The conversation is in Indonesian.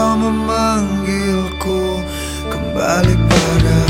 kau memanggilku kembali pada